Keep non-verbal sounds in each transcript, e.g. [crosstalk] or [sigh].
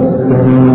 Amén.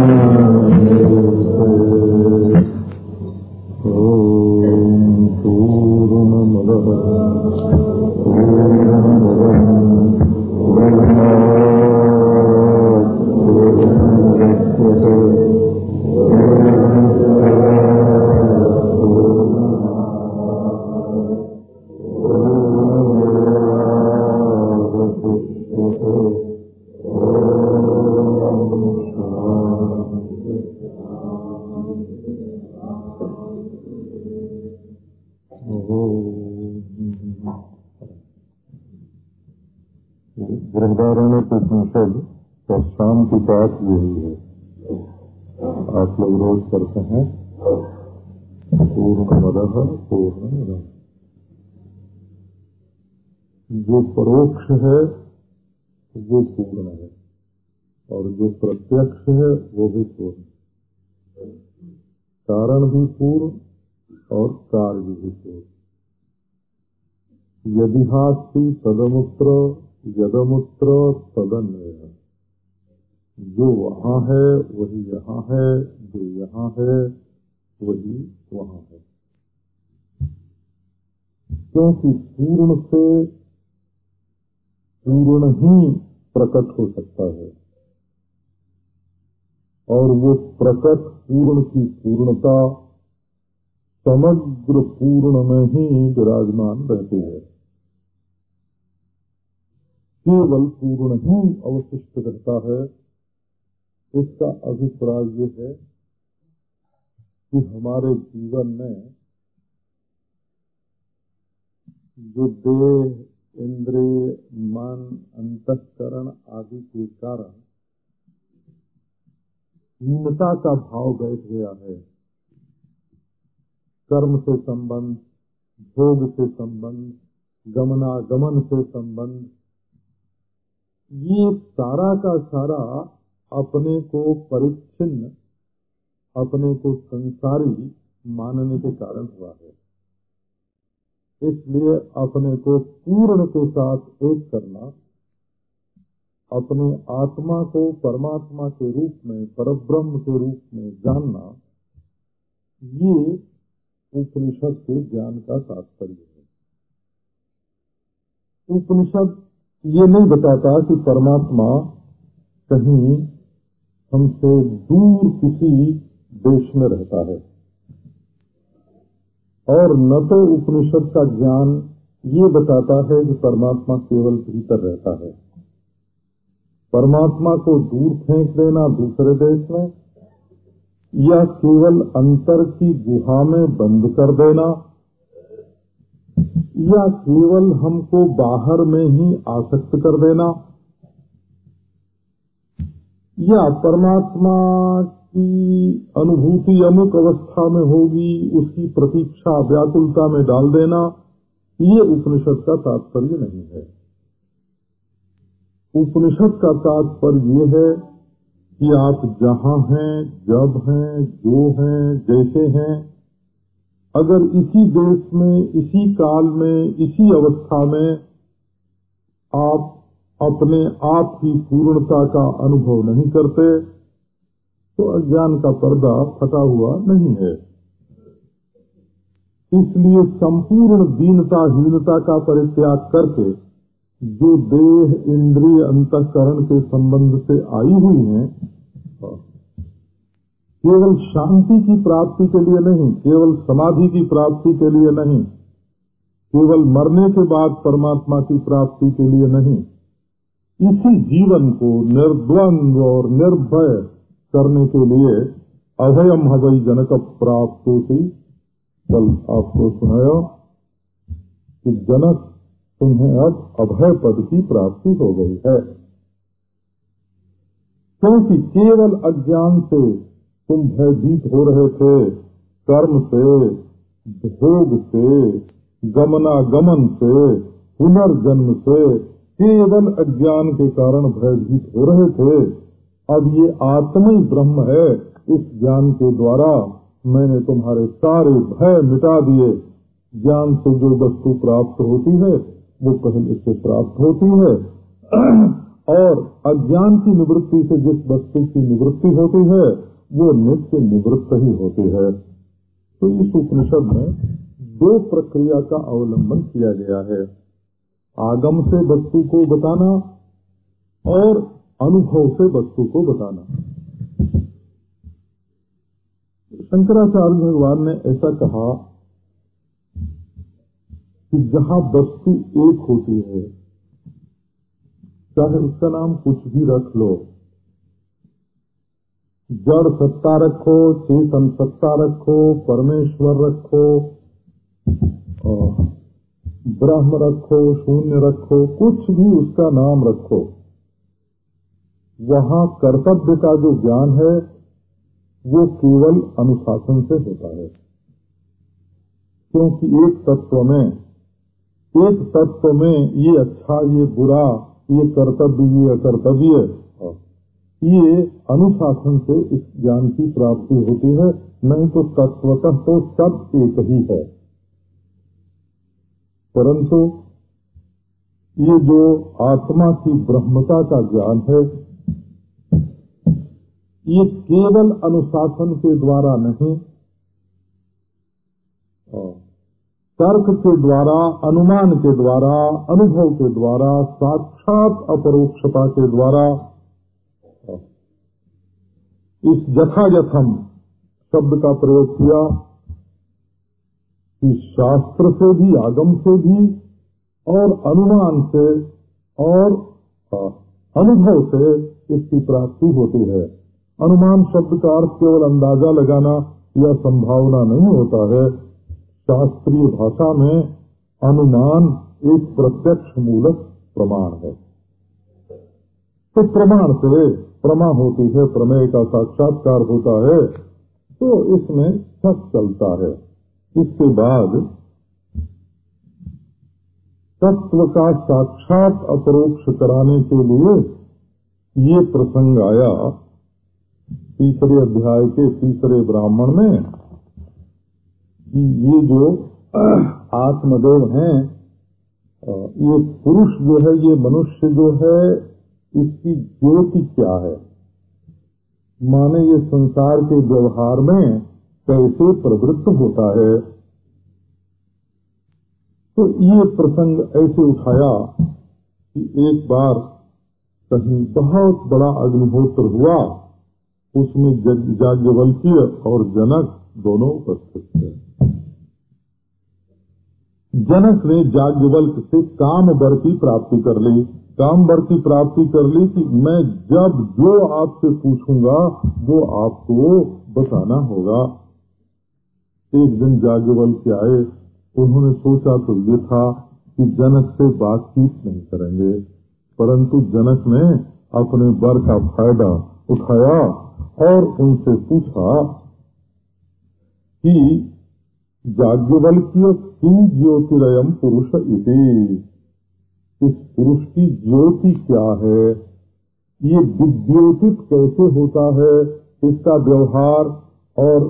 यदि हास्ती तदमुत्र यदमुत्र तदन्वय जो वहाँ है, वही यहाँ है, जो यहाँ है, वही वहाँ है। क्योंकि पूर्ण से पूर्ण ही प्रकट हो सकता है। और वो प्रकट पूर्ण की पूर्णता समग्र पूर्ण में ही विराजमान रहती है। केवल पूर्ण ही अवशिष्ट रहता है। इसका अभिप्राय ये है कि हमारे जीवन में जो देह, इंद्रिय, मन, अंतकरण आदि के कारण हीनता का भाव बैठ गया है, कर्म से संबंध, भोग से संबंध, गमनागमन से संबंध ये सारा का सारा अपने को परिच्छिन्न, अपने को संसारी मानने के कारण हुआ है। इसलिए अपने को पूर्ण के साथ एक करना, अपने आत्मा को परमात्मा के रूप में, परब्रह्म के रूप में जानना, ये उपनिषद के ज्ञान का तात्पर्य है। उपनिषद ये नहीं बताता कि परमात्मा कहीं हमसे दूर किसी देश में रहता है। और न तो उपनिषद का ज्ञान ये बताता है कि परमात्मा केवल भीतर रहता है। परमात्मा को दूर फेंक देना दूसरे देश में, या केवल अंतर की गुहा में बंद कर देना या केवल हमको बाहर में ही आसक्त कर देना? या परमात्मा की अनुभूति अमुक अवस्था में होगी, उसकी प्रतीक्षा व्याकुलता में डाल देना? ये उपनिषद का तात्पर्य नहीं है। उपनिषद का तात्पर्य ये है कि आप जहाँ हैं, जब हैं, जो हैं, जैसे हैं अगर इसी देश में, इसी काल में, इसी अवस्था में आप अपने आप की पूर्णता का अनुभव नहीं करते तो अज्ञान का पर्दा फटा हुआ नहीं है। इसलिए संपूर्ण दीनता हीनता का परित्याग करके जो देह, इंद्रिय, अंतकरण के संबंध से आई हुई हैं केवल शांति की प्राप्ति के लिए नहीं, केवल समाधि की प्राप्ति के लिए नहीं, केवल मरने के बाद परमात्मा की प्राप्ति के लिए नहीं, इसी जीवन को निर्द्वंद और निर्भय करने के लिए अभयम हवई जनक प्राप्त होती कल आपको सुनाया कि जनक तुम्हें अब अभय पद की प्राप्ति हो गई है। क्योंकि केवल अज्ञान से तुम भयभीत हो रहे थे। कर्म से, भोग से, गमनागमन से, पुनर्जन्म से, केवल अज्ञान के कारण भयभीत हो रहे थे। अब ये आत्म ही ब्रह्म है। इस ज्ञान के द्वारा मैंने तुम्हारे सारे भय मिटा दिए। ज्ञान से जो वस्तु प्राप्त होती है, वो पहले से प्राप्त होती है। [clears throat] और अज्ञान की निवृत्ति से जिस वस्तु की निवृत्ति होती है वो नित्य निवृत्त ही होती है। तो इस उपनिषद में दो प्रक्रिया का अवलंबन किया गया है। आगम से वस्तु को बताना और अनुभव से वस्तु को बताना। शंकराचार्य भगवान ने ऐसा कहा कि जहाँ वस्तु एक होती है, चाहे उसका नाम कुछ भी रख लो जड़ सत्ता रखो, चेतन सत्ता रखो, परमेश्वर रखो ब्रह्म रखो, शून्य रखो, कुछ भी उसका नाम रखो। वहाँ कर्तव्य का जो ज्ञान है, वो केवल अनुशासन से होता है। क्योंकि एक तत्व में, एक तत्व में ये अच्छा ये बुरा, ये कर्तव्य, ये अकर्तव्य ये अनुशासन से इस ज्ञान की प्राप्ति होती है, नहीं तो तत्वतः तो सब एक ही है। परंतु ये जो आत्मा की ब्रह्मता का ज्ञान है, ये केवल अनुशासन के द्वारा नहीं तर्क के द्वारा, अनुमान के द्वारा, अनुभव के द्वारा, साक्षात अपरोक्षता के द्वारा इस यथायथम शब्द का प्रयोग किया कि शास्त्र से भी, आगम से भी, और अनुमान से, और अनुभव से इसकी प्राप्ति होती है। अनुमान शब्द का अर्थ केवल अंदाज़ा लगाना या संभावना नहीं होता है। शास्त्रीय भाषा में अनुमान एक प्रत्यक्ष मूलक प्रमाण है। तो प्रमाण से प्रमा होती है, प्रमेय का साक्षात्कार होता है तो इसमें सब चलता है। इसके बाद तत्व का साक्षात अपरोक्ष कराने के लिए ये प्रसंग आया। तीसरे अध्याय के तीसरे ब्राह्मण में कि ये जो आत्मदेव हैं, ये पुरुष जो है, ये मनुष्य जो है इसकी ज्योति क्या है? माने ये संसार के व्यवहार में कैसे प्रवृत्त होता है? तो ये प्रसंग ऐसे उठाया कि एक बार कहीं बहुत बड़ा अग्निहोत्र हुआ, उसमें जाज्ञवल्क्य और जनक दोनों उपस्थित थे। जनक ने जाग्ञवल्क से काम बर की प्राप्ति कर ली। काम बर की प्राप्ति कर ली कि मैं जब जो आपसे पूछूँगा, वो आपको बताना होगा। एक दिन जाग्ञवल्क आए, उन्होंने सोचा तो ये था कि जनक से बातचीत नहीं करेंगे। परंतु जनक ने अपने बर का फ़ायदा उठाया और उनसे पूछा कि जाग्ञवल्क्य किम ज्योतिरयम पुरुष इति। इस पुरुष की ज्योति क्या है? ये विद्योतित कैसे होता है? इसका व्यवहार और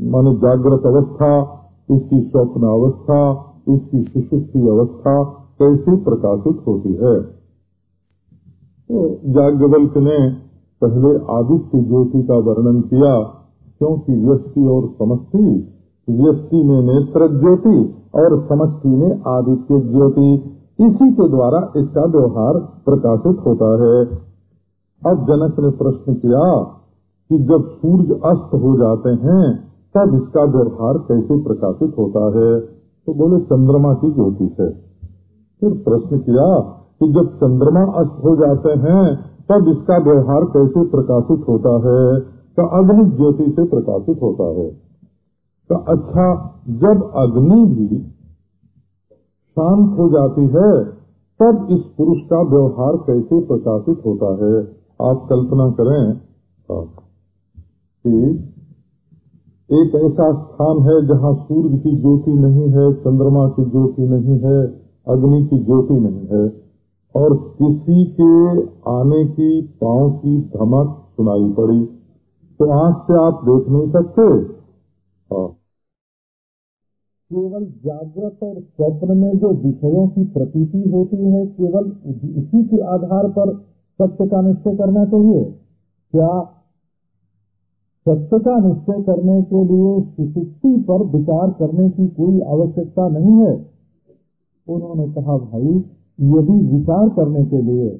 माने जागृत अवस्था, इसकी स्वप्न अवस्था इसकी सुषुप्ति अवस्था कैसे प्रकाशित होती है? तो जाग्ञवल्क ने पहले आदित्य ज्योति का वर्णन किया, क्योंकि व्यक्ति और समष्टि व्यक्ति में नेत्र ज्योति और समष्टि में आदित्य ज्योति। इसी के द्वारा इसका व्यवहार प्रकाशित होता है। अब जनक ने प्रश्न किया कि जब सूर्य अस्त हो जाते हैं, तब इसका व्यवहार कैसे प्रकाशित होता है? तो बोले, चंद्रमा की ज्योति से। फिर प्रश्न किया कि जब चंद्रमा अस्त हो जाते हैं, तब इसका व्यवहार कैसे प्रकाशित होता है? तो अग्नि ज्योति से प्रकाशित होता है। तो अच्छा जब अग्नि भी शांत हो जाती है, तब इस पुरुष का व्यवहार कैसे प्रकाशित होता है? आप कल्पना करें। कि एक ऐसा स्थान है जहाँ सूर्य की ज्योति नहीं है, चंद्रमा की ज्योति नहीं है, अग्नि की ज्योति नहीं है, और किसी के आने की पाँव की धमक सुनाई पड़ी। तो आँख से आप देख नहीं सकते। केवल जागृत और स्वप्न में जो विषयों की प्रतीति होती है, केवल इसी के आधार पर सत्य का निश्चय करना चाहिए। क्या सत्य का निश्चय करने के लिए सुसुप्ति पर विचार करने की कोई आवश्यकता नहीं है? उन्होंने कहा, भाई यदि विचार करने के लिए।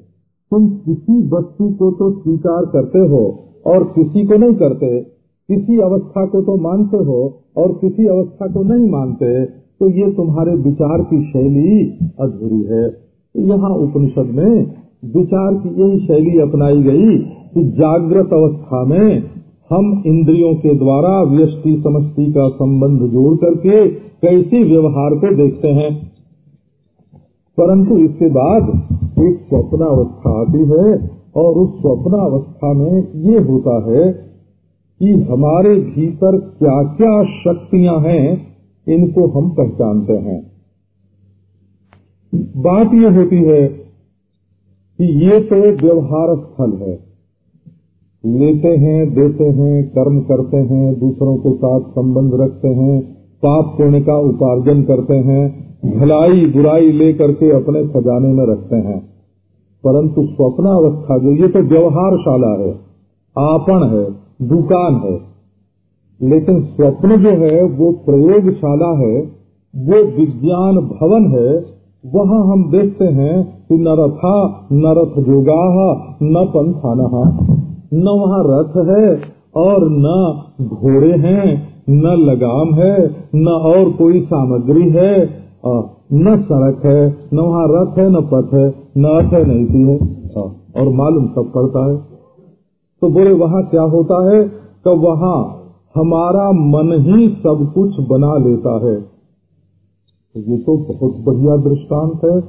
तुम किसी वस्तु को तो स्वीकार करते हो और किसी को नहीं करते किसी अवस्था को तो मानते हो और किसी अवस्था को नहीं मानते तो ये तुम्हारे विचार की शैली अधूरी है। यहाँ उपनिषद में विचार की यही शैली अपनाई गई कि जागृत अवस्था में हम इंद्रियों के द्वारा व्यष्टि समष्टि का संबंध जोड़ करके कैसी व्यवहार को देखते हैं। परंतु इसके बाद एक स्वप्नावस्था आती है और उस स्वप्नावस्था में ये होता है कि हमारे भीतर क्या क्या शक्तियाँ हैं, इनको हम पहचानते हैं। बात यह होती है कि ये तो व्यवहार स्थल है। लेते हैं, देते हैं, कर्म करते हैं, दूसरों के साथ संबंध रखते हैं, पाप पुण्य का उपार्जन करते हैं, भलाई बुराई लेकर के अपने खजाने में रखते हैं। परंतु स्वप्नावस्था जो, ये तो व्यवहारशाला है, आपन है। दुकान है। लेकिन स्वप्न जो है, वो प्रयोगशाला है, वो विज्ञान भवन है, वहाँ हम देखते हैं कि न रथा, न रथ जोगा न पंथान। न वहाँ रथ है और न घोड़े हैं, न लगाम है, न और कोई सामग्री है न सड़क है, न वहाँ रथ है, न पथ है, न अर्थ है नहीं थी है और मालूम सब पड़ता है। तो बोले, वहाँ क्या होता है? तो वहाँ हमारा मन ही सब कुछ बना लेता है। ये तो बहुत बढ़िया दृष्टांत है।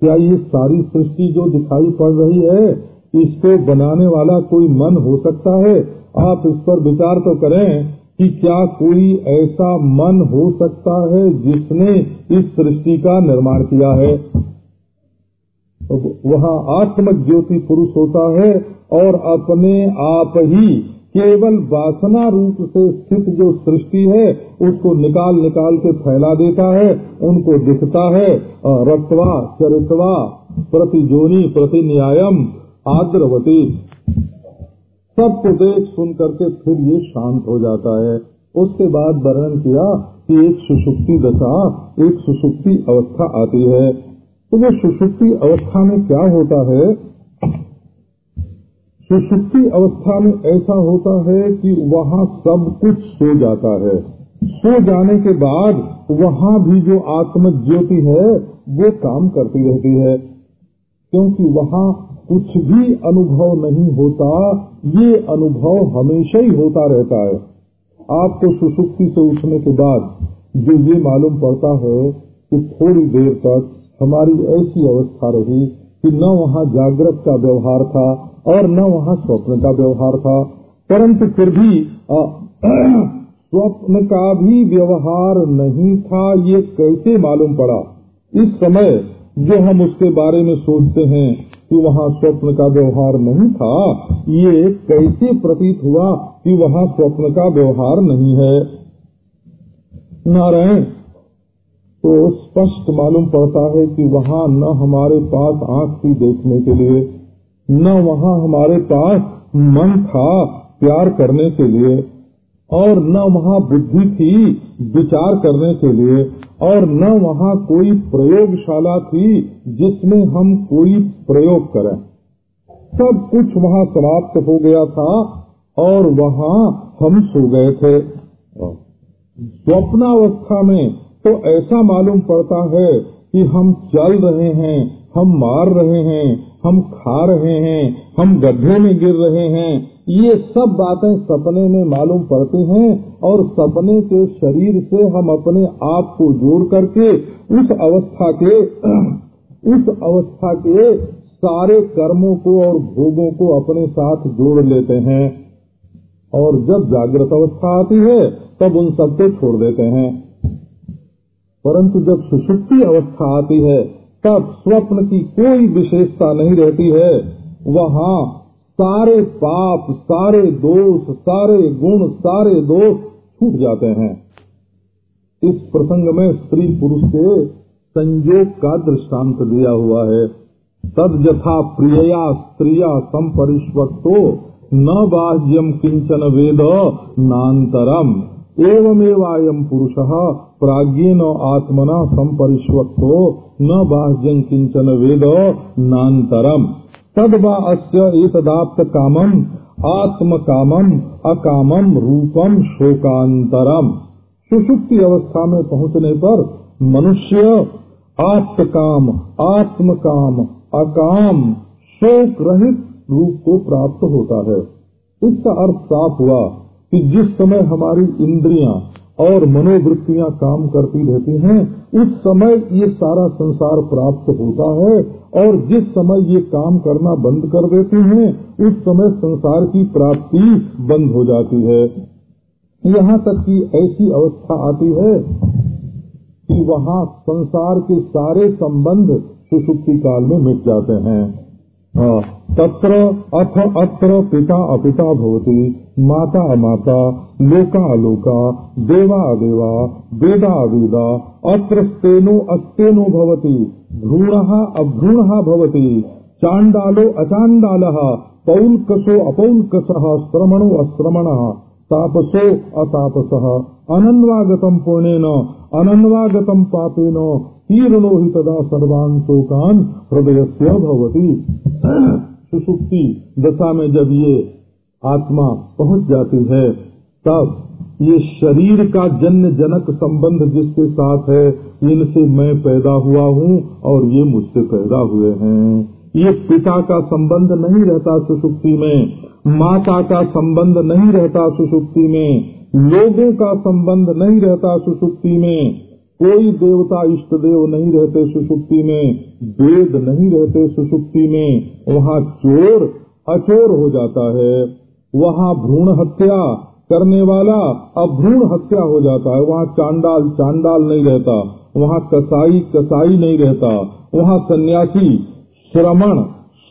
क्या ये सारी सृष्टि जो दिखाई पड़ रही है, इसको बनाने वाला कोई मन हो सकता है? आप इस पर विचार तो करें कि क्या कोई ऐसा मन हो सकता है जिसने इस सृष्टि का निर्माण किया है। तो वहाँ आत्म ज्योति पुरुष होता है और अपने आप ही केवल वासना रूप से स्थित जो सृष्टि है, उसको निकाल निकाल के फैला देता है, उनको दिखता है। रक्तवा चरितवा, प्रतिजोनी प्रति न्यायम आद्रवती। सबको देख सुन करके फिर ये शांत हो जाता है। उसके बाद वर्णन किया कि एक सुसुप्ति दशा, एक सुसुप्ति अवस्था आती है। तो वो सुसुप्ति अवस्था में क्या होता है? सुसुप्ति अवस्था में ऐसा होता है कि वहाँ सब कुछ सो जाता है। सो जाने के बाद वहाँ भी जो आत्म ज्योति है, वो काम करती रहती है। क्योंकि वहाँ कुछ भी अनुभव नहीं होता, ये अनुभव हमेशा ही होता रहता है। आपको सुसुप्ति से उठने के बाद जो ये मालूम पड़ता है कि थोड़ी देर तक हमारी ऐसी अवस्था रही कि न वहाँ जागृत का व्यवहार था और न वहाँ स्वप्न का व्यवहार था। परंतु फिर भी [clears throat] स्वप्न का भी व्यवहार नहीं था, ये कैसे मालूम पड़ा? इस समय जो हम उसके बारे में सोचते हैं कि वहाँ स्वप्न का व्यवहार नहीं था, ये कैसे प्रतीत हुआ कि वहाँ स्वप्न का व्यवहार नहीं है? नारायण तो स्पष्ट मालूम पड़ता है कि वहाँ न हमारे पास आँख थी देखने के लिए, न वहाँ हमारे पास मन था प्यार करने के लिए, और न वहाँ बुद्धि थी विचार करने के लिए, और न वहाँ कोई प्रयोगशाला थी जिसमें हम कोई प्रयोग करें। सब कुछ वहाँ समाप्त हो गया था, और वहाँ हम सो गए थे। स्वप्नावस्था में तो ऐसा मालूम पड़ता है कि हम चल रहे हैं, हम मार रहे हैं, हम खा रहे हैं, हम गड्ढे में गिर रहे हैं। ये सब बातें सपने में मालूम पड़ती हैं और सपने के शरीर से हम अपने आप को जोड़ करके उस अवस्था के, [clears throat] उस अवस्था के सारे कर्मों को और भोगों को अपने साथ जोड़ लेते हैं। और जब जागृत अवस्था आती है, तब उन सबको छोड़ देते हैं। परंतु जब सुषुप्ति अवस्था आती है, तब स्वप्न की कोई विशेषता नहीं रहती है। वहाँ सारे पाप, सारे दोष, सारे गुण, सारे दोष छूट जाते हैं। इस प्रसंग में स्त्री पुरुष के संयोग का दृष्टांत दिया हुआ है। तद यथा प्रियया स्त्रिया संपरिष्वक्तो, न बाह्यम किंचन वेद नान्तरम। एवमेवायम पुरुष प्राज्ञेन आत्मना संपरिष्वक्तो, न बाह्यम किंचन वेद नान्तरम। तद अस्य एतदाप्त कामम आत्म कामम अकामम, रूपम शोकांतरम सुषुप्ति अवस्था में पहुँचने पर मनुष्य आत्म काम आत्म काम अकाम शोक रहित रूप को प्राप्त होता है। इसका अर्थ साफ़ हुआ कि जिस समय हमारी इंद्रियाँ और मनोवृत्तियाँ काम करती रहती हैं उस समय ये सारा संसार प्राप्त होता है और जिस समय ये काम करना बंद कर देते हैं उस समय संसार की प्राप्ति बंद हो जाती है। यहाँ तक कि ऐसी अवस्था आती है कि वहाँ संसार के सारे संबंध सुसुप्ति काल में मिट जाते हैं। हाँ, तत्र अथ अत्र पिता अपिता भवती, माता अमाता, लोका अलोका, देवा अदेवा, वेदा अवेदा अत्र स्तेनो अस्तेनो भवती, भ्रूण अभ्रूण भवती, चाण्डालो अचाण्डालः, पौल्कसो अपौल्कसः श्रमणो अश्रमण तापसो अतापसः अनन्वागतम पुण्येन अनन्वागतम पापेन तीर्णो ही तदा सर्वान शोकान हृदय से सुसुप्ति दशा में जब ये आत्मा पहुँच जाती है, तब ये शरीर का जन्य जनक संबंध जिसके साथ है, इनसे मैं पैदा हुआ हूँ और ये मुझसे पैदा हुए हैं। ये पिता का संबंध नहीं रहता सुसुप्ति में, माता का संबंध नहीं रहता सुसुप्ति में, लोगों का संबंध नहीं रहता सुसुप्ति में कोई देवता इष्ट देव नहीं रहते सुसुप्ति में, वेद नहीं रहते सुसुप्ति में, वहाँ चोर, अचोर हो जाता है। वहाँ भ्रूण हत्या करने वाला अभ्रूण हत्या हो जाता है। वहाँ चांडाल चांडाल नहीं रहता। वहाँ कसाई कसाई नहीं रहता। वहाँ सन्यासी, श्रमण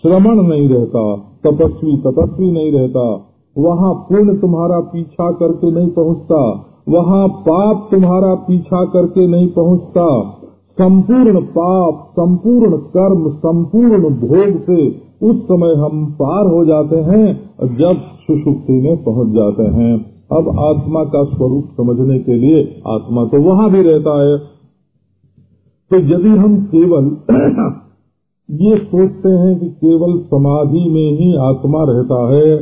श्रमण नहीं रहता। तपस्वी तपस्वी नहीं रहता। वहाँ पुण्य तुम्हारा पीछा करके नहीं पहुँचता। वहाँ पाप तुम्हारा पीछा करके नहीं पहुँचता। संपूर्ण पाप, संपूर्ण कर्म, संपूर्ण भोग से उस समय हम पार हो जाते हैं, जब सुषुप्ति में पहुँच जाते हैं। अब आत्मा का स्वरूप समझने के लिए आत्मा तो वहाँ भी रहता है। तो यदि हम केवल [clears throat] ये सोचते हैं कि केवल समाधि में ही आत्मा रहता है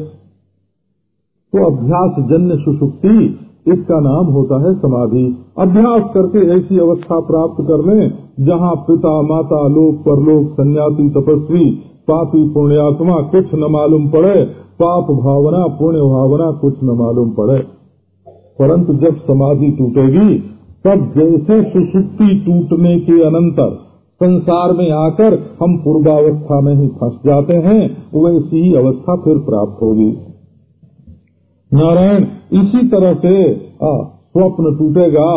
तो अभ्यास जन्य सुषुप्ति इसका नाम होता है समाधि। अभ्यास करके ऐसी अवस्था प्राप्त कर लें, जहाँ पिता, माता, लोक, परलोक, सन्यासी, तपस्वी, पापी, पुण्यात्मा, कुछ न मालूम पड़े, पाप भावना, पुण्य भावना कुछ न मालूम पड़े। परंतु जब समाधि टूटेगी, तब जैसे सुसुप्ति टूटने के अनंतर संसार में आकर हम पूर्वावस्था में ही फंस जाते हैं, वैसी ही अवस्था फिर प्राप्त होगी। नारायण, इसी तरह से स्वप्न टूटेगा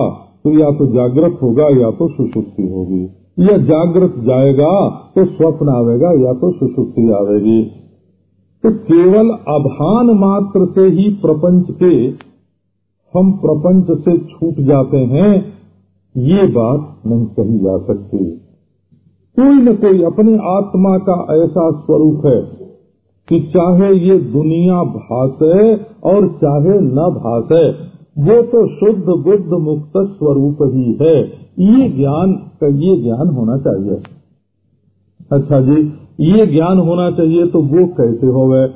तो या तो जागृत होगा, या तो सुसुप्ति होगी। या जागृत जाएगा तो स्वप्न आवेगा, या तो सुसुप्ति आवेगी। तो केवल अभान मात्र से ही प्रपंच के, हम प्रपंच से छूट जाते हैं, ये बात नहीं कही जा सकती। कोई न कोई अपने आत्मा का ऐसा स्वरूप है कि चाहे ये दुनिया भाषे और चाहे न भाषे, वो तो शुद्ध बुद्ध मुक्त स्वरूप ही है। ये ज्ञान ये ज्ञान होना चाहिए। अच्छा जी, ये ज्ञान होना चाहिए तो वो कैसे हो गए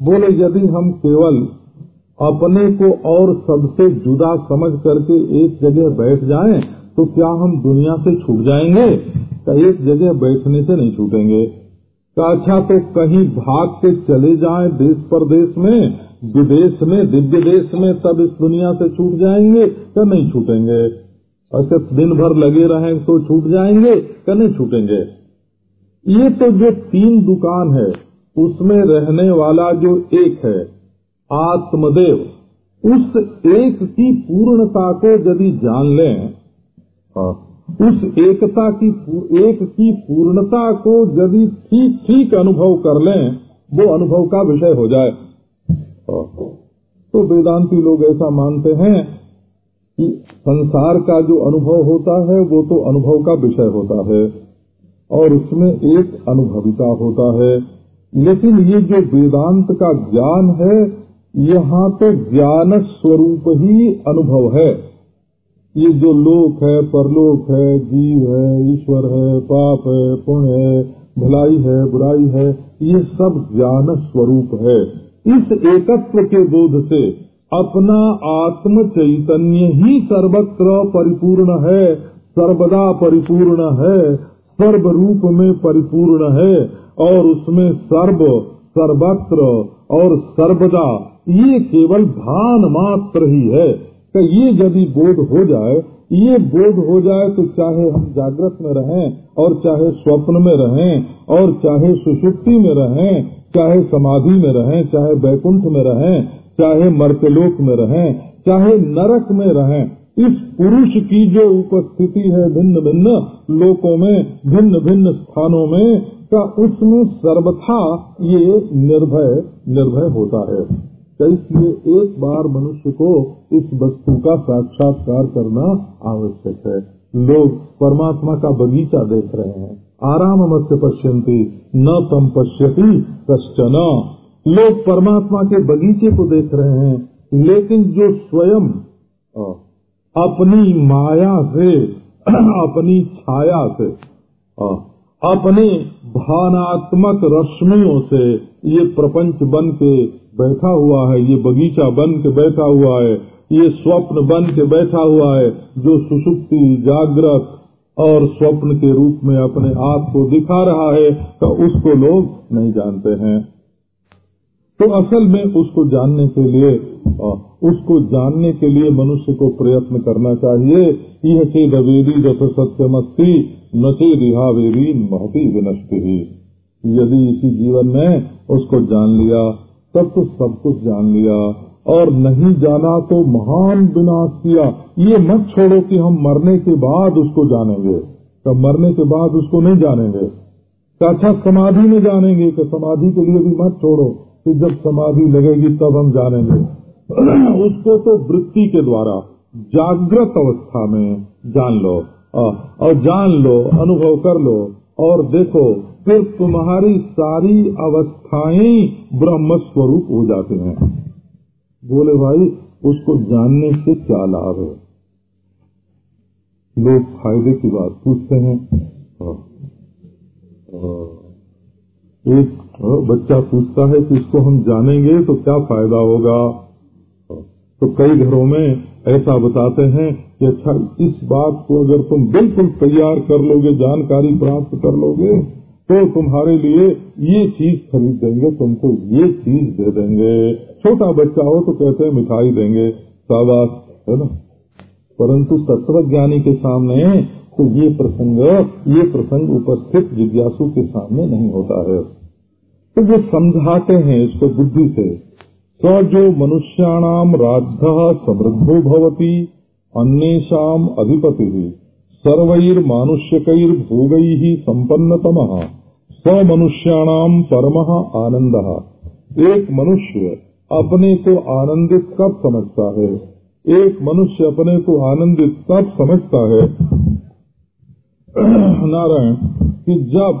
बोले, यदि हम केवल अपने को और सबसे जुदा समझ करके एक जगह बैठ जाएँ तो क्या हम दुनिया से छूट जाएँगे? तो एक जगह बैठने से नहीं छूटेंगे। का अच्छा तो कहीं भाग के चले जाएँ देश परदेश में विदेश में दिव्य देश में तब इस दुनिया से छूट जाएँगे या नहीं छूटेंगे? ऐसे दिन भर लगे रहें तो छूट जाएँगे क्या नहीं छूटेंगे? ये तो जो तीन दुकान है उसमें रहने वाला जो एक है आत्मदेव उस एक की पूर्णता को यदि जान लें हाँ, उस एकता की एक की पूर्णता को यदि ठीक ठीक अनुभव कर लें, वो अनुभव का विषय हो जाए। तो वेदांती लोग ऐसा मानते हैं कि संसार का जो अनुभव होता है, वो तो अनुभव का विषय होता है, और उसमें एक अनुभविता होता है। लेकिन ये जो वेदांत का ज्ञान है, यहाँ तो ज्ञान स्वरूप ही अनुभव है। ये जो लोक है, परलोक है, जीव है, ईश्वर है, पाप है, पुण्य है, भलाई है, बुराई है, ये सब ज्ञान स्वरूप है। इस एकत्व के बोध से अपना आत्म चैतन्य ही सर्वत्र परिपूर्ण है, सर्वदा परिपूर्ण है सर्व रूप में परिपूर्ण है, और उसमें सर्व, सर्वत्र और सर्वदा, ये केवल भान मात्र ही है। कि ये यदि बोध हो जाए, ये बोध हो जाए तो चाहे हम जागृत में रहें और चाहे स्वप्न में रहें और चाहे सुषुप्ति में रहें, चाहे समाधि में रहें, चाहे बैकुंठ में रहें, चाहे मर्तलोक में रहें, चाहे नरक में रहें, इस पुरुष की जो उपस्थिति है भिन्न भिन्न लोकों में भिन्न भिन्न स्थानों में, का उसमें सर्वथा ये निर्भय निर्भय होता है। तो इसलिए एक बार मनुष्य को इस वस्तु का साक्षात्कार करना आवश्यक है। लोग परमात्मा का बगीचा देख रहे हैं। आराम मत्स्य पश्यंती न तम पश्यती कश्चन। लोग परमात्मा के बगीचे को देख रहे हैं, लेकिन जो स्वयं अपनी माया से, [clears throat] अपनी छाया से अपने भानात्मक रश्मियों से ये प्रपंच बन के बैठा हुआ है, ये बगीचा बन के बैठा हुआ है, ये स्वप्न बन के बैठा हुआ है, जो सुसुप्ति, जागृत और स्वप्न के रूप में अपने आप को दिखा रहा है तो उसको लोग नहीं जानते हैं। तो असल में उसको जानने के लिए उसको जानने के लिए मनुष्य को प्रयत्न करना चाहिए। यह चेद अवेदी सत्यमस्ती, न चेदिहावेदी महती विनष्टि। यदि इसी जीवन में उसको जान लिया, तब तो सब कुछ जान लिया। और नहीं जाना तो महान विनाश किया। ये मत छोड़ो कि हम मरने के बाद उसको जानेंगे। तो मरने के बाद उसको नहीं जानेंगे तो अच्छा समाधि में जानेंगे कि समाधि के लिए भी मत छोड़ो कि जब समाधि लगेगी तब हम जानेंगे। [clears throat] उसको तो वृत्ति के द्वारा जागृत अवस्था में जान लो। और जान लो, अनुभव कर लो, और देखो फिर तुम्हारी सारी अवस्थाएँ ब्रह्म स्वरूप हो जाते हैं। बोले, भाई, उसको जानने से क्या लाभ है? लोग फ़ायदे की बात पूछते हैं। एक बच्चा पूछता है कि इसको हम जानेंगे तो क्या फ़ायदा होगा? तो कई घरों में ऐसा बताते हैं कि अच्छा इस बात को अगर तुम बिल्कुल तैयार कर लोगे, जानकारी प्राप्त कर लोगे तो तुम्हारे लिए ये चीज़ खरीद देंगे तुमको ये चीज़ दे देंगे। छोटा बच्चा हो तो कहते हैं, मिठाई देंगे। शाबाश, है ना? परंतु तत्वज्ञानी के सामने तो ये प्रसंग ये प्रसंग उपस्थित जिज्ञासु के सामने नहीं होता है। तो वो समझाते हैं इसको बुद्धि से स जो मनुष्याणाम राध समृद्धो भवती अन्येषाम अधिपति। सर्वैर्मानुष्यकैर्भोगैः सम्पन्नतमः। स मनुष्याणाम परम आनंद एक मनुष्य अपने को आनंदित कब समझता है? एक मनुष्य अपने को आनंदित कब समझता है? [clears throat] नारायण, कि जब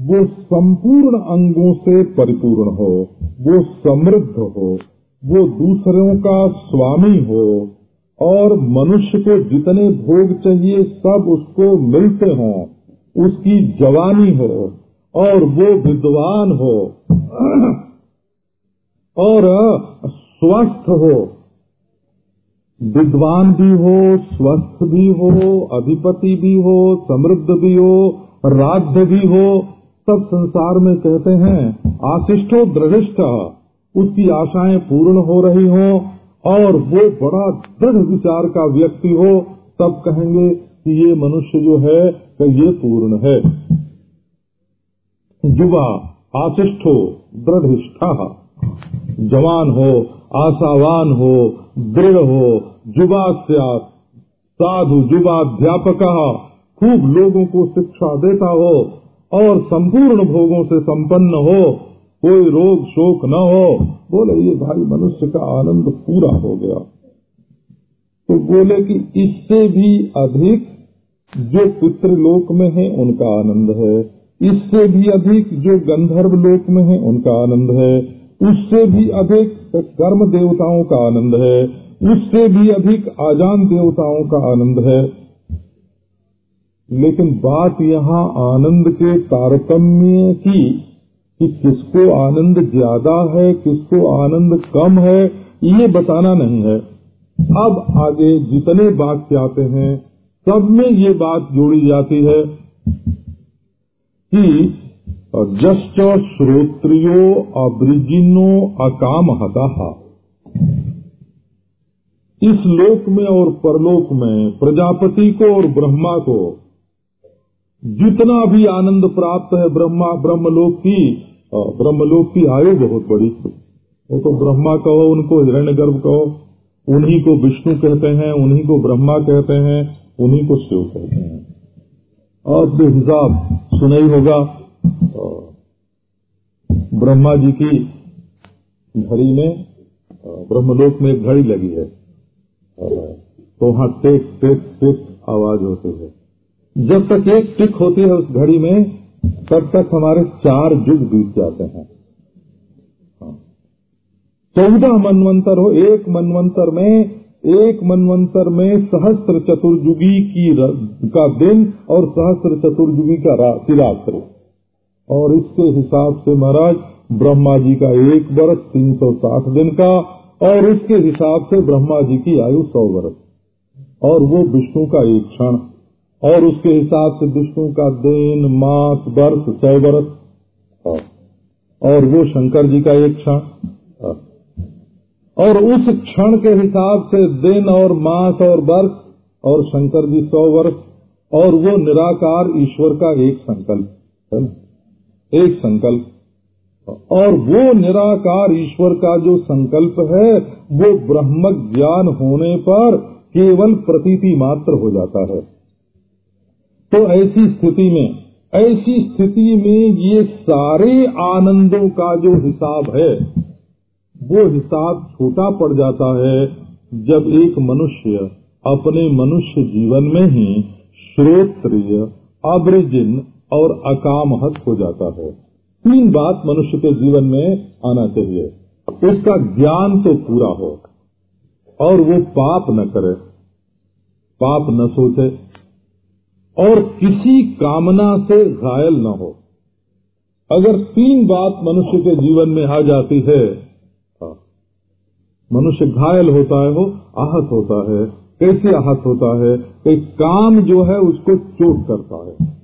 वो संपूर्ण अंगों से परिपूर्ण हो, वो समृद्ध हो, वो दूसरों का स्वामी हो और मनुष्य को जितने भोग चाहिए सब उसको मिलते हों, उसकी जवानी हो और वो विद्वान हो [clears throat] और स्वस्थ हो। विद्वान भी हो, स्वस्थ भी हो, अधिपति भी हो, समृद्ध भी हो राज्य भी हो, सब संसार में कहते हैं, आशिष्टो दृढ़िष्ठ उसकी आशाएँ पूर्ण हो रही हों और वो बड़ा दृढ़ विचार का व्यक्ति हो, तब कहेंगे कि ये मनुष्य जो है, कि ये पूर्ण है। युवा आशिष्ठ हो दृढ़ जवान हो, आशावान हो, दृढ़ हो, युवा साधु युवा युवाध्यापक खूब लोगों को शिक्षा देता हो और संपूर्ण भोगों से संपन्न हो कोई रोग शोक न हो। बोले, ये भाई मनुष्य का आनंद पूरा हो गया। तो बोले कि इससे भी अधिक जो पितृलोक में है, उनका आनंद है। इससे भी अधिक जो गंधर्व लोक में है, उनका आनंद है। उससे भी अधिक कर्म देवताओं का आनंद है। उससे भी अधिक आजान देवताओं का आनंद है। लेकिन बात यहाँ आनंद के तारतम्य की कि किसको आनंद ज़्यादा है, किसको आनंद कम है, ये बताना नहीं है। अब आगे जितने वाक्य आते हैं, सब में ये बात जोड़ी जाती है कि जश्च श्रोत्रियो अब्रिजिनो अकाम हता इस लोक में और परलोक में प्रजापति को और ब्रह्मा को जितना भी आनंद प्राप्त है ब्रह्मा, ब्रह्मलोक की ब्रह्मलोक की आयु बहुत बड़ी वो तो ब्रह्मा कहो, उनको हिरण्य गर्भ कहो, उन्हीं को विष्णु कहते हैं, उन्हीं को ब्रह्मा कहते हैं, उन्हीं को शिव कहते हैं। और हिसाब सुना ही होगा ब्रह्मा जी की घड़ी में ब्रह्मलोक में एक घड़ी लगी है। तो वहाँ टेक टेक टेक आवाज़ होती है। जब तक एक टिक होती है उस घड़ी में, तब तक हमारे चार युग बीत जाते हैं। चौदह मनवंतर हो, एक मनवंतर में, एक मनवंतर में सहस्त्र चतुर्युगी की का दिन और सहस्त्र चतुर्युगी का की रात्रि और इसके हिसाब से महाराज, ब्रह्मा जी का एक वर्ष, तीन सौ साठ दिन का, और उसके हिसाब से ब्रह्मा जी की आयु सौ वर्ष। और वो विष्णु का एक क्षण। और उसके हिसाब से विष्णु का दिन मास वर्ष सौ वर्ष और वो शंकर जी का एक क्षण। और उस क्षण के हिसाब से दिन और मास और वर्ष और शंकर जी सौ वर्ष, और वो निराकार ईश्वर का एक संकल्प, है एक संकल्प। और वो निराकार ईश्वर का जो संकल्प है, वो ब्रह्म ज्ञान होने पर केवल प्रतीति मात्र हो जाता है। तो ऐसी स्थिति में, ऐसी स्थिति में ये सारे आनंदों का जो हिसाब है, वो हिसाब छोटा पड़ जाता है जब एक मनुष्य अपने मनुष्य जीवन में ही श्रोत्रिय अब्रिजिन और अकामहत हो जाता है। तीन बात मनुष्य के जीवन में आना चाहिए। उसका ज्ञान तो पूरा हो और वो पाप न करे, पाप न सोचे और किसी कामना से घायल न हो। अगर तीन बात मनुष्य के जीवन में आ जाती है मनुष्य घायल होता है, वो आहत होता है। कैसे आहत होता है? कि काम जो है उसको चोट करता है।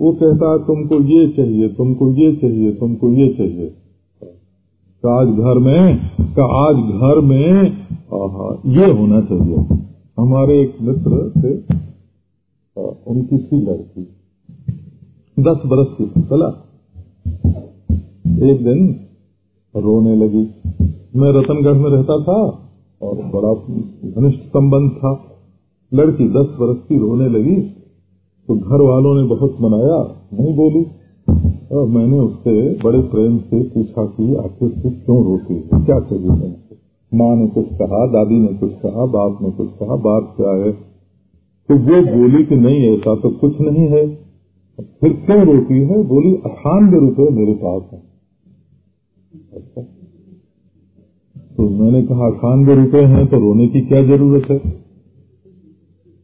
वो कहता है, तुमको ये चाहिए, तुमको ये चाहिए, तुमको ये चाहिए। आज घर में, का आज घर में ये होना चाहिए। हमारे एक मित्र थे उनकी थी लड़की। दस बरस की थी, चला। एक दिन रोने लगी। मैं रतनगढ़ में रहता था और बड़ा घनिष्ठ संबंध था। लड़की दस बरस की रोने लगी तो घर वालों ने बहुत मनाया, नहीं बोली। और मैंने उससे बड़े प्रेम से पूछा कि आखिर से क्यों रोती है? क्या चाहिए माँ ने कुछ कहा, दादी ने कुछ कहा, बाप ने कुछ कहा बात क्या है तो वो बोली कि नहीं, ऐसा तो कुछ नहीं है। फिर क्यों रोती है? बोली अठानवे रुपए मेरे पास है। अच्छा। तो मैंने कहा अठानवे रुपए हैं तो रोने की क्या ज़रूरत है?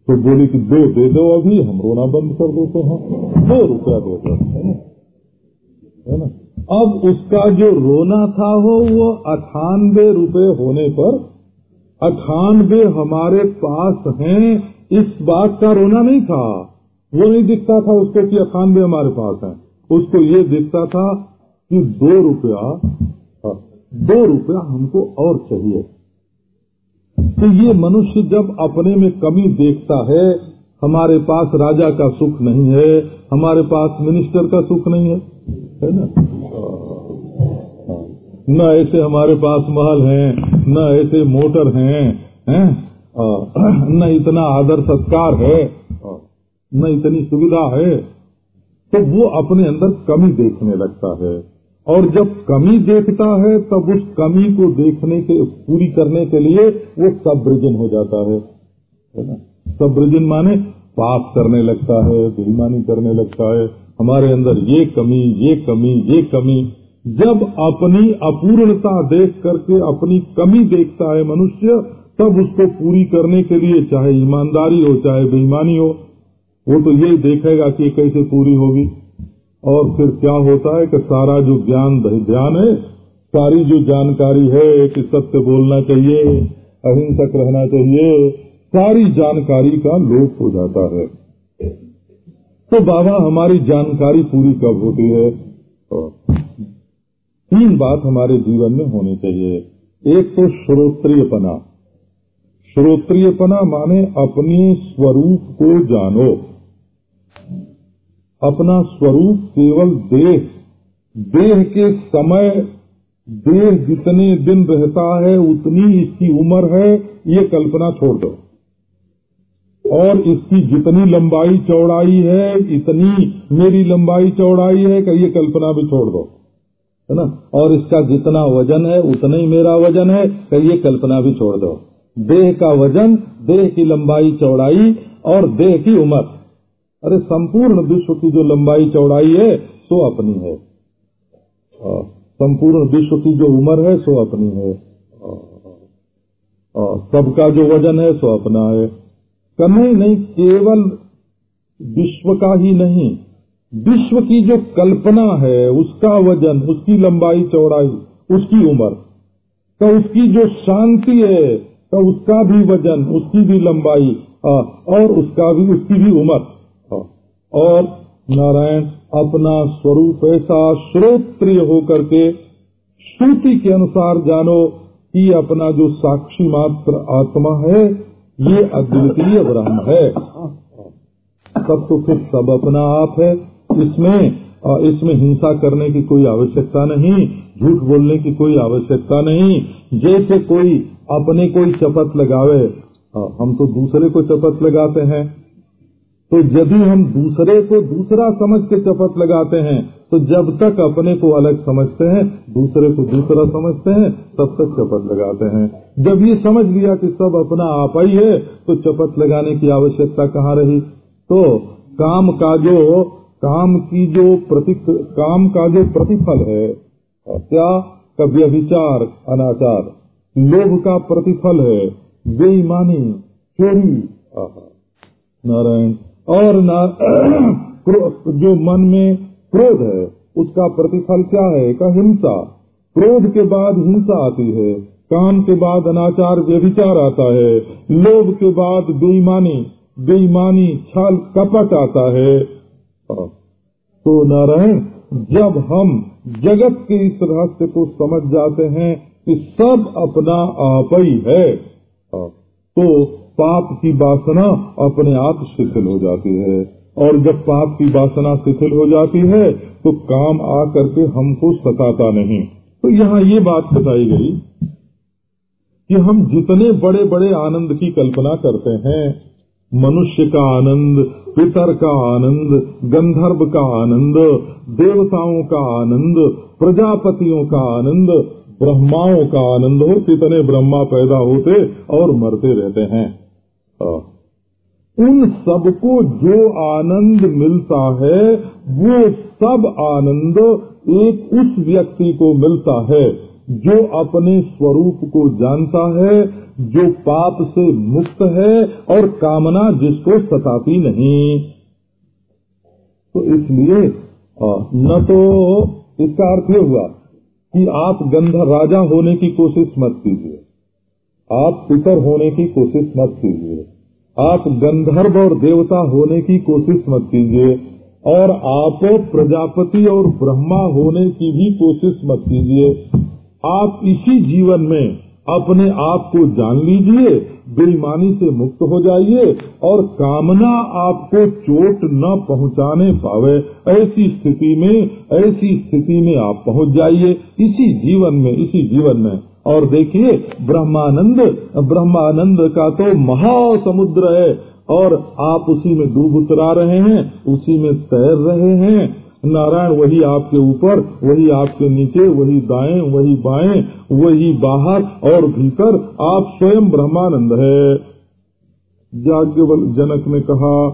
तो बोली कि दो दे दो अभी, हम रोना बंद कर देते हैं। दो रुपया दे दो, है ना? अब उसका जो रोना था वो वो अठानवे रुपए होने पर अठानवे हमारे पास हैं इस बात का रोना नहीं था। वो नहीं दिखता था उसको कि अठानवे हमारे पास है। उसको ये दिखता था कि दो रुपया दो रुपया हमको और चाहिए। तो ये मनुष्य जब अपने में कमी देखता है, हमारे पास राजा का सुख नहीं है, हमारे पास मिनिस्टर का सुख नहीं है है ना? न ऐसे हमारे पास महल हैं, न ऐसे मोटर हैं हैं? [clears throat] न इतना आदर सत्कार है न इतनी सुविधा है तो वो अपने अंदर कमी देखने लगता है। और जब कमी देखता है, तब उस कमी को देखने के पूरी करने के लिए वो सब्रजन हो जाता है। है ना? सब ब्रजन माने पाप करने लगता है, बेईमानी करने लगता है, हमारे अंदर ये कमी ये कमी ये कमी। जब अपनी अपूर्णता देख करके अपनी कमी देखता है मनुष्य तब उसको पूरी करने के लिए, चाहे ईमानदारी हो, चाहे बेईमानी हो, वो तो यही देखेगा कि कैसे पूरी होगी। और फिर क्या होता है कि सारा जो ज्ञान ध्यान है, सारी जो जानकारी है कि सत्य बोलना चाहिए, अहिंसक रहना चाहिए, सारी जानकारी का लोप हो जाता है। तो बाबा, हमारी जानकारी पूरी कब होती है? तीन बात हमारे जीवन में होनी चाहिए। एक तो श्रोत्रियपना श्रोत्रियपना माने अपने स्वरूप को जानो। अपना स्वरूप केवल देह देह के समय, देह जितने दिन रहता है, उतनी इसकी उम्र है, ये कल्पना छोड़ दो। और इसकी जितनी लंबाई चौड़ाई है, इतनी मेरी लंबाई चौड़ाई है कि ये कल्पना भी छोड़ दो, है ना? और इसका जितना वज़न है, उतना ही मेरा वज़न है कि ये कल्पना भी छोड़ दो। देह का वज़न, देह की लंबाई चौड़ाई और देह की उम्र। अरे, संपूर्ण विश्व की जो लंबाई चौड़ाई है, सो अपनी है। संपूर्ण विश्व की जो उम्र है, सो अपनी है। सबका जो वज़न है, सो अपना है। कमी नहीं, केवल विश्व का ही नहीं, विश्व की जो कल्पना है, उसका वज़न, उसकी लंबाई चौड़ाई, उसकी उम्र तो उसकी जो शांति है तो उसका भी वज़न, उसकी भी लंबाई और उसका भी, उसकी भी उम्र। और नारायण अपना स्वरूप, ऐसा श्रोत्रिय होकर के श्रुति के अनुसार जानो कि अपना जो साक्षी मात्र आत्मा है, ये अद्वितीय ब्रह्म है। सब तो फिर सब अपना आप है। इसमें इसमें हिंसा करने की कोई आवश्यकता नहीं, झूठ बोलने की कोई आवश्यकता नहीं। जैसे कोई अपने कोई शपथ लगावे हम तो दूसरे को शपथ लगाते हैं। तो यदि हम दूसरे को दूसरा समझ के चपत लगाते हैं तो जब तक अपने को अलग समझते हैं, दूसरे को दूसरा समझते हैं, तब तक चपत लगाते हैं। जब ये समझ लिया कि सब अपना आप ही है तो चपत लगाने की आवश्यकता कहाँ रही? तो काम का जो काम की जो प्रति काम का जो प्रतिफल है, क्या? कव्य विचार अनाचार। लोभ का प्रतिफल है। बेईमानी चोरी। नारायण और [clears throat] जो मन में क्रोध है उसका प्रतिफल क्या है? का हिंसा क्रोध के बाद हिंसा आती है काम के बाद अनाचार व्यभिचार आता है लोभ के बाद बेईमानी बेईमानी छल कपट आता है। तो नारायण जब हम जगत के इस रहस्य को समझ जाते हैं कि सब अपना आप ही है। तो पाप की वासना अपने आप शिथिल हो जाती है। और जब पाप की वासना शिथिल हो जाती है तो काम आ करके हमको सताता नहीं। तो यहाँ ये बात बताई गई कि हम जितने बड़े बड़े आनंद की कल्पना करते हैं, मनुष्य का आनंद, पितर का आनंद, गंधर्व का आनंद, देवताओं का आनंद, प्रजापतियों का आनंद ब्रह्माओं का आनंद हो कितने ब्रह्मा पैदा होते और मरते रहते हैं। उन सबको जो आनंद मिलता है, वो सब आनंद एक उस व्यक्ति को मिलता है, जो अपने स्वरूप को जानता है, जो पाप से मुक्त है और कामना जिसको सताती नहीं। तो इसलिए न तो इसका अर्थ हुआ कि आप गंधा राजा होने की कोशिश मत कीजिए। आप पितर होने की कोशिश मत कीजिए। आप गंधर्व और देवता होने की कोशिश मत कीजिए और आप प्रजापति और ब्रह्मा होने की भी कोशिश मत कीजिए। आप इसी जीवन में अपने आप को जान लीजिए, बेईमानी से मुक्त हो जाइए और कामना आपको चोट न पहुँचाने पावे। ऐसी स्थिति में, ऐसी स्थिति में आप पहुँच जाइए। इसी जीवन में, इसी जीवन में। और देखिए, ब्रह्मानंद ब्रह्मानंद का तो महासमुद्र है और आप उसी में डूब उतरा रहे हैं, उसी में तैर रहे हैं। नारायण, वही आपके ऊपर, वही आपके नीचे, वही दाएँ, वही बाएँ, वही बाहर और भीतर आप स्वयं ब्रह्मानंद है। जाग्ञवल जनक ने कहा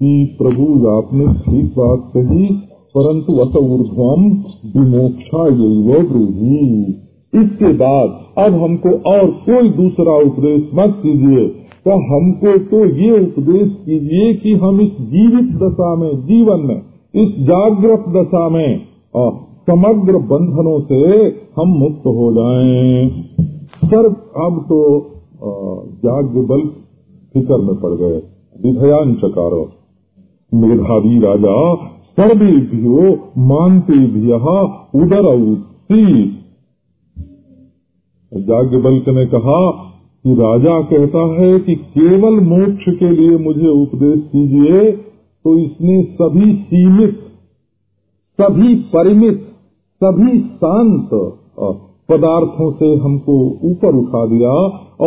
कि प्रभु, आपने ठीक बात कही, परंतु अत ऊर्धम विमोक्षा यही ब्रूही। इसके बाद अब हमको और कोई दूसरा उपदेश मत कीजिए। तो हमको तो ये उपदेश कीजिए कि हम इस जीवित दशा में जीवन में इस जागृत दशा में समग्र बंधनों से हम मुक्त हो जाएँ। सर अब तो जाग्ञ बल फिकर में पड़ गए। विधयान चकारो मेधावी राजा सर्वेभ्यो मानते भी उदर जाग्ञवल्क ने कहा कि राजा कहता है कि केवल मोक्ष के लिए मुझे उपदेश कीजिए तो इसने सभी सीमित, सभी परिमित, सभी शांत पदार्थों से हमको ऊपर उठा दिया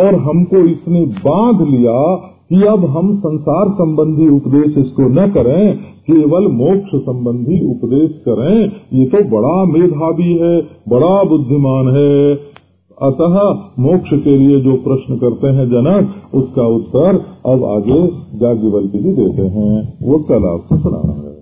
और हमको इसने बाँध लिया कि अब हम संसार संबंधी उपदेश इसको न करें, केवल मोक्ष संबंधी उपदेश करें। ये तो बड़ा मेधावी है, बड़ा बुद्धिमान है। अतः मोक्ष के लिए जो प्रश्न करते हैं जनक, उसका उत्तर अब आगे जागीवल जी देते हैं। वो कल आपको सुनाना है